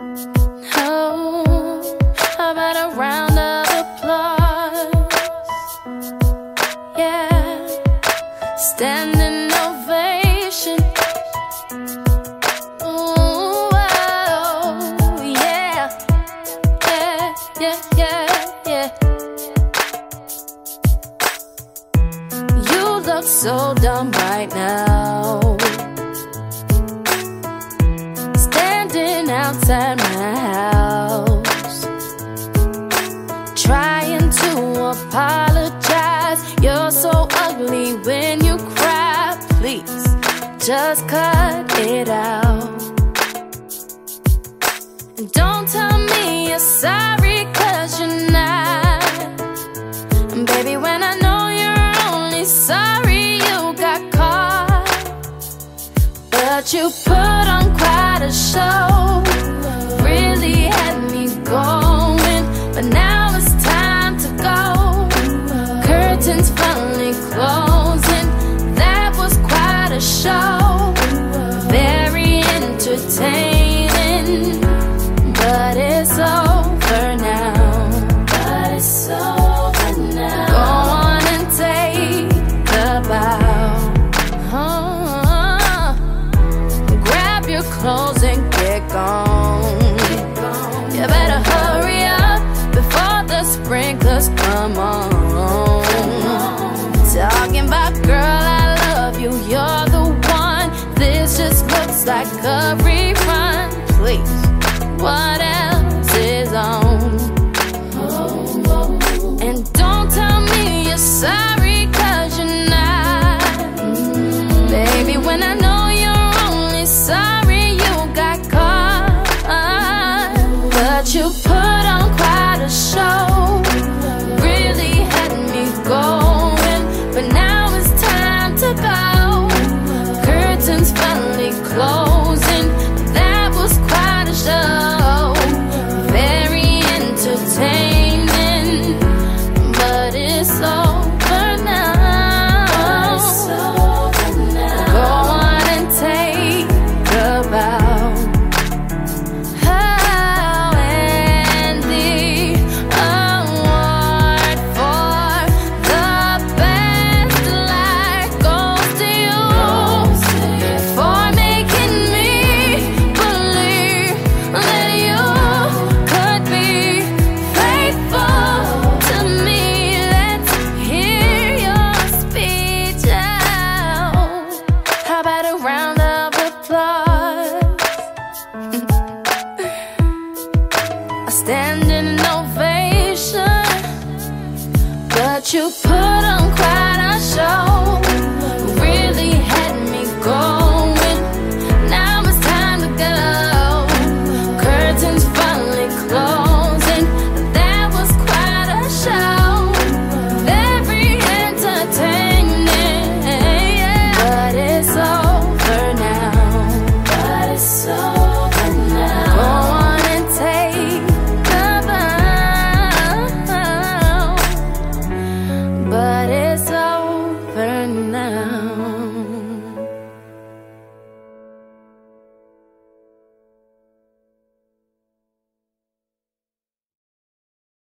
Oh, how about a round of applause? Yeah, standing ovation. Oh, yeah, yeah, yeah, yeah, yeah. You look so dumb right now. Outside my house, trying to apologize. You're so ugly when you cry. Please, just cut it out. And don't tell me you're sorry, cause you're not. Baby, when I know you're only sorry you got caught. But you put on quite a show. Really had me like a refund, Please, what else is on? And don't tell me you're sorry, cause you're not. Baby, when I know. standing ovation, but you put on quite a show.